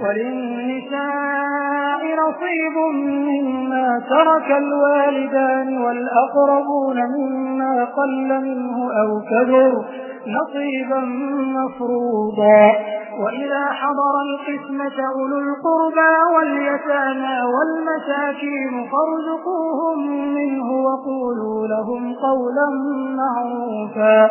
وللنساء نصيب مما ترك الوالدان والأقربون مما قل منه أو كبر نصيبا مفروضا. وإذا حضر القسمة أولو القربى واليتامى والمساكين فارزقوهم منه وقولوا لهم قولا معروفا.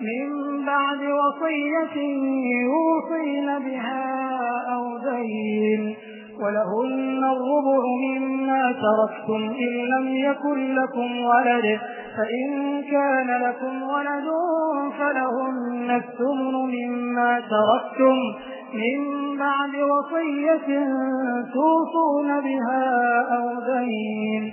من بعد وصية يوصين بها أو دين ولهن الربع مما تركتم إن لم يكن لكم ولد فإن كان لكم ولد فلهن الثمن مما تركتم. من بعد وصية توصون بها أو دين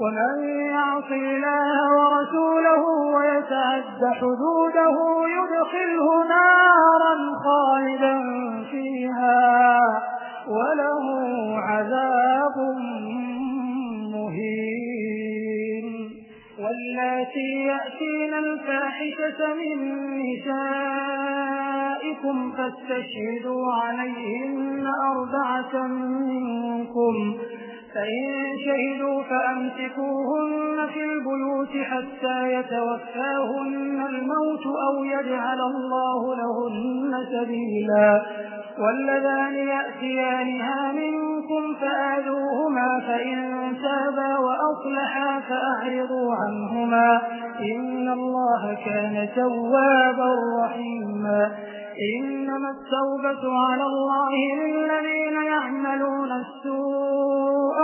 ومن يعص الله ورسوله ويتعد حدوده يدخله نارا خالدا فيها وله عذاب مهين. واللاتي يأتين الفاحشة من نسائكم فاستشهدوا عليهن أربعة منكم فإن شهدوا فأمسكوهن في البيوت حتى يتوفاهن الموت أو يجعل الله لهن سبيلا. واللذان يأتيانها منكم فآذوهما فإن تابا وأصلحا فأعرضوا عنهما. إن الله كان توابا رحيما. إنما التوبة على الله للذين يعملون السوء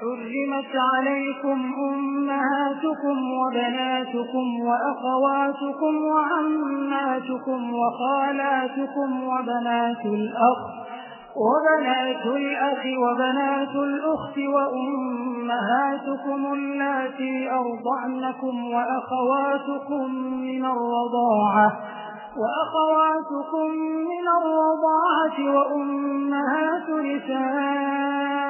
حرمت عليكم أمهاتكم وبناتكم وأخواتكم وعماتكم وخالاتكم وبنات الأخ وبنات الأخ وبنات الأخت وأمهاتكم اللاتي أرضعنكم وأخواتكم من الرضاعة وأخواتكم من الرضاعة وأمهات نسائكم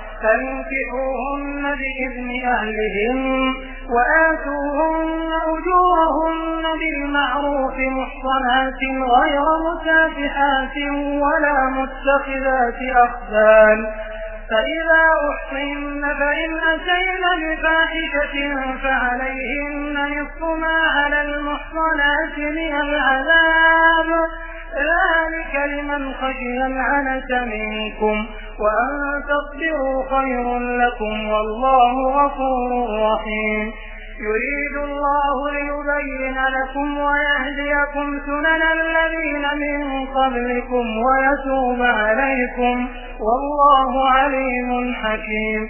فانكحوهن بإذن أهلهن وآتوهن أجورهن بالمعروف محصنات غير مسافحات ولا متخذات أخدان. فإذا أحصن فإن أتين بفاحشة فعليهن نصف ما على المحصنات من العذاب. ذلك لمن خشي العنة منكم وأن تصبروا خير لكم والله غفور رحيم. يريد الله ليبين لكم ويهديكم سنن الذين من قبلكم ويتوب عليكم. والله عليم حكيم.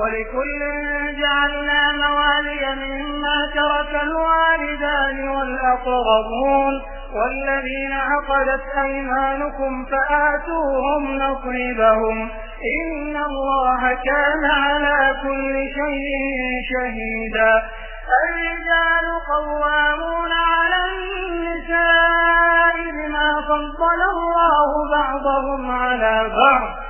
ولكل جعلنا موالي مما ترك الوالدان والأقربون والذين عقدت أيمانكم فآتوهم نصيبهم. إن الله كان على كل شيء شهيدا. الرجال قوامون على النساء بما فضل الله بعضهم على بعض.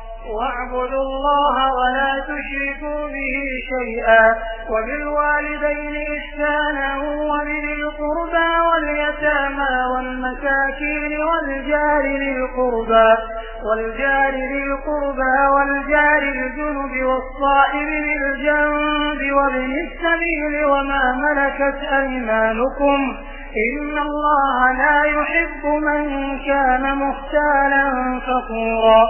واعبدوا الله ولا تشركوا به شيئا وبالوالدين إحسانا وبذي القربى واليتامى والمساكين والجار للقربى والجار للقربى والجار الجنب والصائب بالجنب وابن السبيل وما ملكت أيمانكم إن الله لا يحب من كان مختالا فخورا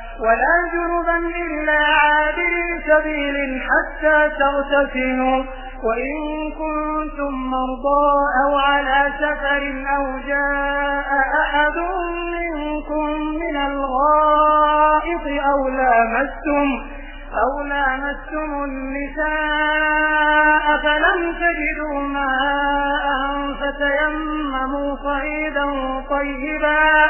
ولا جنبا إلا عابر سبيل حتى تغتسلوا. وإن كنتم مرضى أو على سفر أو جاء أحد منكم من الغائط أو لامستم أو لامستم النساء فلم تجدوا ماء فتيمموا صعيدا طيبا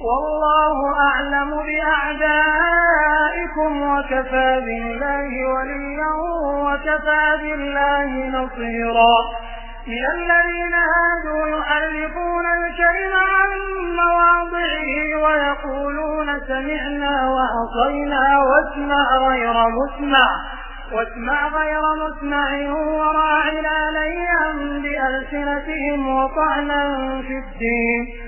والله أعلم بأعدائكم وكفى بالله وليا وكفى بالله نصيرا. من الذين هادوا يحرفون الكلم عن مواضعه ويقولون سمعنا وعصينا واسمع غير مسمع. واسمع غير مسمع وراعنا ليا بألسنتهم وطعنا في الدين.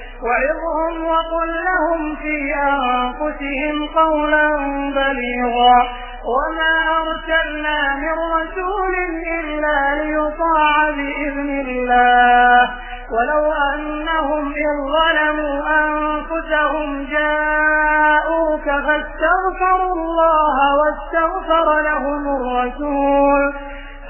وعظهم وقل لهم في أنفسهم قولا بليغا وما أرسلنا من رسول إلا ليطاع بإذن الله ولو أنهم إذ ظلموا أنفسهم جاءوك فاستغفروا الله واستغفر لهم الرسول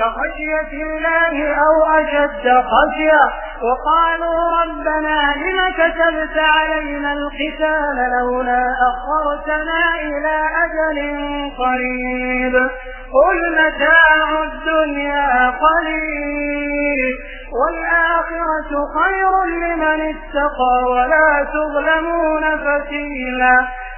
كخشية الله أو أشد خشية وقالوا ربنا لم كتبت علينا القتال لولا أخرتنا إلى أجل قريب قل متاع الدنيا قليل والآخرة خير لمن اتقى ولا تظلمون فتيلا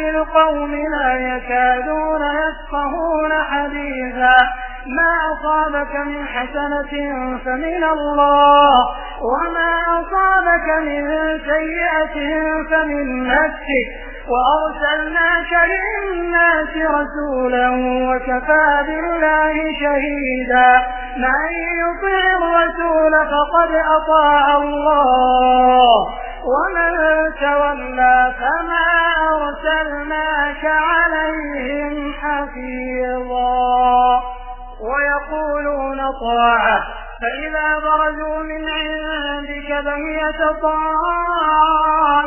القوم لا يكادون يفقهون حديثا. ما أصابك من حسنة فمن الله وما أصابك من سيئة فمن نفسك. وأرسلناك للناس رسولا وكفى بالله شهيدا. من يطيع الرسول فقد أطاع الله. ومن تولى فما أرسلناك عليهم حفيظا. ويقولون طاعة. فإذا برزوا من عندك بيت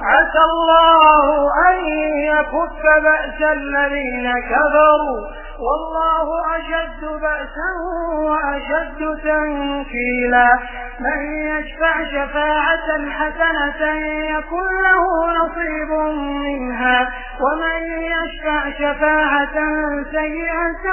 عسى الله أن يكف بأس الذين كفروا والله أشد بأسا وأشد تنكيلا. من يشفع شفاعة حسنة يكن له نصيب منها. ومن يشفع شفاعة سيئة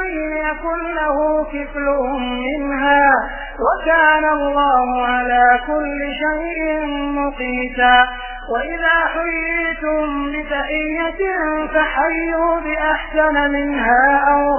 يكن له كفل منها. وكان الله على كل شيء مقيتا. وإذا حييتم بتحية فحيوا بأحسن منها أو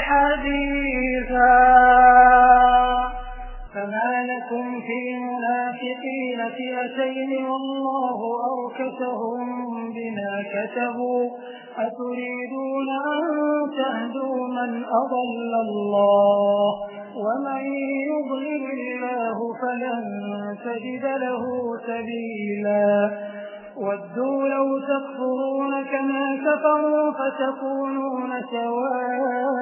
فئتين والله أركسهم بما كتبوا أتريدون أن تهدوا من أضل الله؟ ومن يضلل الله فلن تجد له سبيلا. ودوا لو تكفرون كما كفروا فتكونون سواء.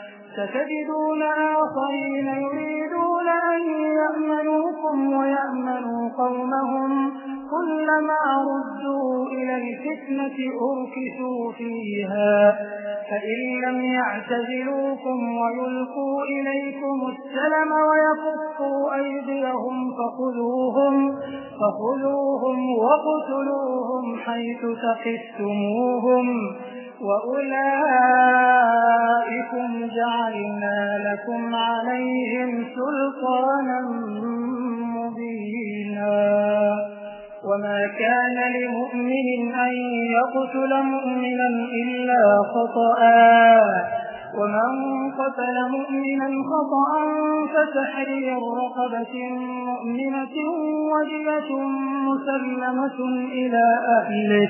ستجدون آخرين يريدون أن يأمنوكم ويأمنوا قومهم. كلما ردوا إلى الفتنة أركسوا فيها. فإن لم يعتزلوكم ويلقوا إليكم السلم ويكفوا أيديهم فخذوهم فخذوهم وقتلوهم حيث تقفتموهم. وأولئكم جعلنا لكم عليهم سلطانا مبينا وما كان لمؤمن أن يقتل مؤمنا إلا خطأ ومن قتل مؤمنا خطأ فتحرير رقبة مؤمنة ودية مسلمة إلى أهله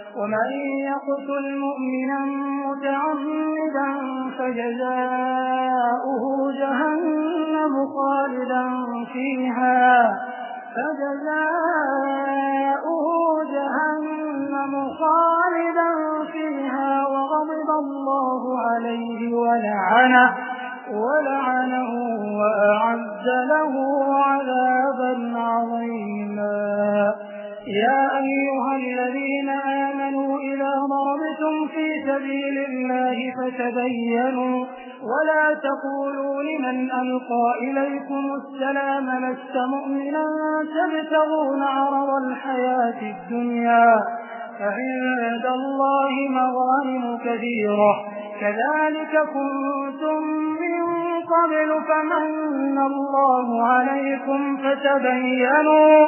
ومن يقتل مؤمنا متعمدا فجزاؤه جهنم خالدا فيها. فجزاؤه جهنم خالدا فيها وغضب الله عليه ولعنه ولعنه وأعد له عذابا عظيما. يا أيها الذين سبيل الله فتبينوا ولا تقولوا لمن ألقى إليكم السلام لست مؤمنا تبتغون عرض الحياة الدنيا عند الله مغانم كثيرة كذلك كنتم من قبل فمن الله عليكم فتبينوا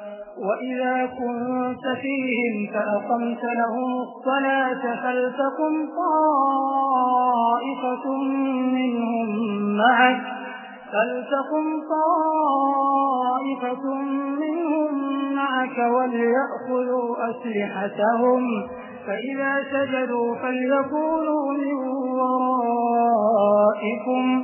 وإذا كنت فيهم فأقمت لهم الصلاة فلتكن طائفة منهم معك فلتكن طائفة منهم معك وليأخذوا أسلحتهم فإذا سجدوا فليكونوا من ورائكم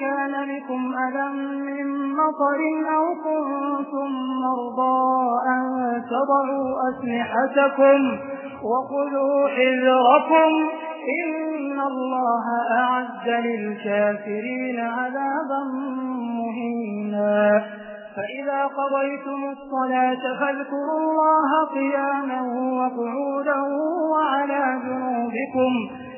كان بكم أذى من مطر أو كنتم مرضى أن تضعوا أسلحتكم وخذوا حذركم إن الله أعد للكافرين عذابا مهينا. فإذا قضيتم الصلاة فاذكروا الله قياما وقعودا وعلى جنوبكم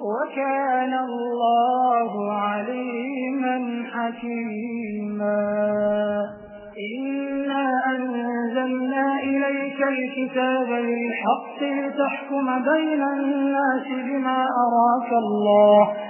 وكان الله عليما حكيما. إنا أنزلنا إليك الكتاب بالحق لتحكم بين الناس بما أراك الله.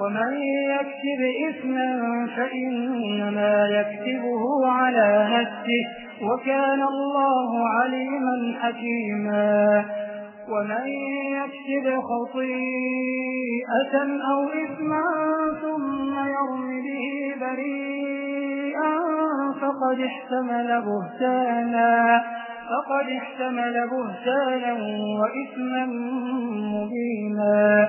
ومن يكتب إثما فإنما يكتبه على نفسه وكان الله عليما حكيما. ومن يكتب خطيئة أو إثما ثم يرم به بريئا فقد احتمل بهتانا فقد احتمل بهتانا وإثما مبينا.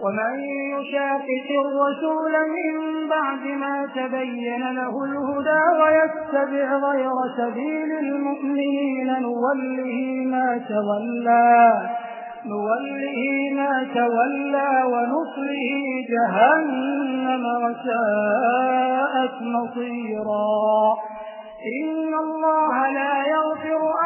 ومن يشاقق الرسول من بعد ما تبين له الهدى ويتبع غير سبيل المؤمنين نوله ما تولى نوله ما تولى ونصره جهنم وساءت مصيرا إن الله لا يغفر أن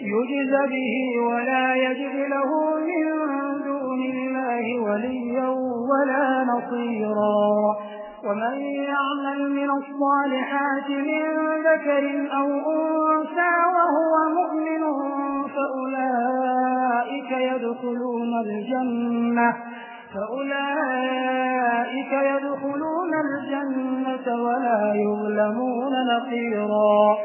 يجز به ولا يجد له من دون الله وليا ولا نصيرا. ومن يعمل من الصالحات من ذكر أو أنثى وهو مؤمن فأولئك يدخلون الجنة فأولئك يدخلون الجنة ولا يظلمون نقيرا.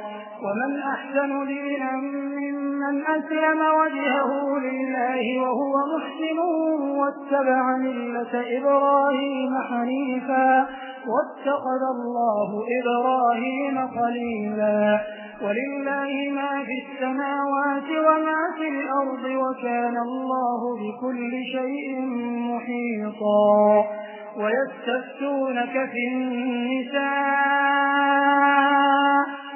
ومن أحسن دينا ممن أسلم وجهه لله وهو محسن واتبع ملة إبراهيم حنيفا واتخذ الله إبراهيم خليلا ولله ما في السماوات وما في الأرض وكان الله بكل شيء محيطا ويستفتونك في النساء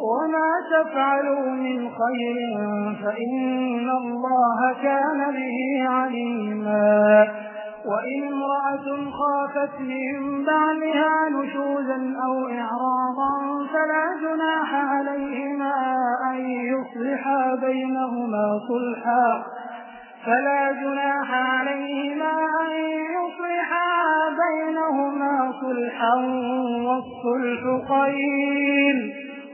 وما تفعلوا من خير فإن الله كان به عليما وإن امرأة خافت من بعلها نشوزا أو إعراضا فلا جناح عليهما أن يصلحا بينهما صلحا فلا جناح عليهما أن يصلحا بينهما صلحا والصلح خير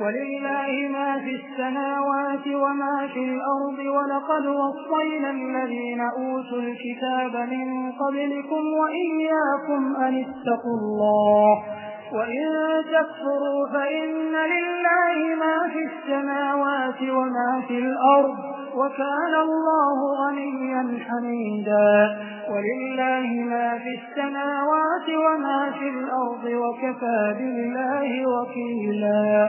ولله ما في السماوات وما في الأرض ولقد وصينا الذين أوتوا الكتاب من قبلكم وإياكم أن اتقوا الله وإن تكفروا فإن لله ما في السماوات وما في الأرض وكان الله غنيا حميدا ولله ما في السماوات وما في الأرض وكفى بالله وكيلا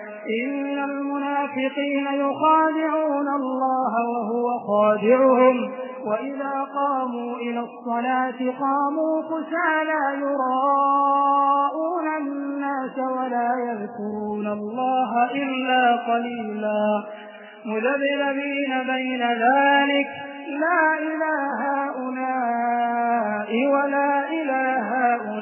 إن المنافقين يخادعون الله وهو خادعهم. وإذا قاموا إلى الصلاة قاموا كسالى يراءون الناس ولا يذكرون الله إلا قليلا. مذبذبين بين ذلك. لا إله هؤلاء ولا إله هؤلاء.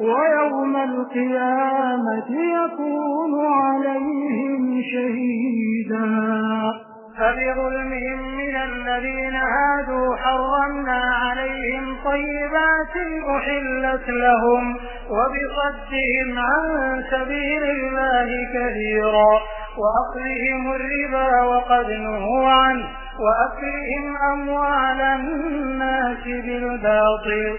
ويوم القيامة يكون عليهم شهيدا. فبظلمهم من الذين هادوا حرمنا عليهم طيبات أحلت لهم وبصدهم عن سبيل الله كثيرا. وأخذهم الربا وقد نهوا عنه وأكلهم أموال الناس بالباطل.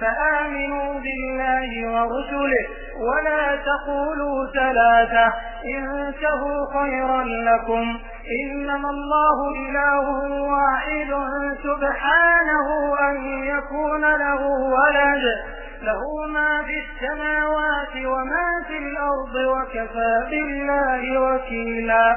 فآمنوا بالله ورسله ولا تقولوا ثلاثة انتهوا خيرا لكم إنما الله إله واحد سبحانه أن يكون له ولد له ما في السماوات وما في الأرض وكفى بالله وكيلا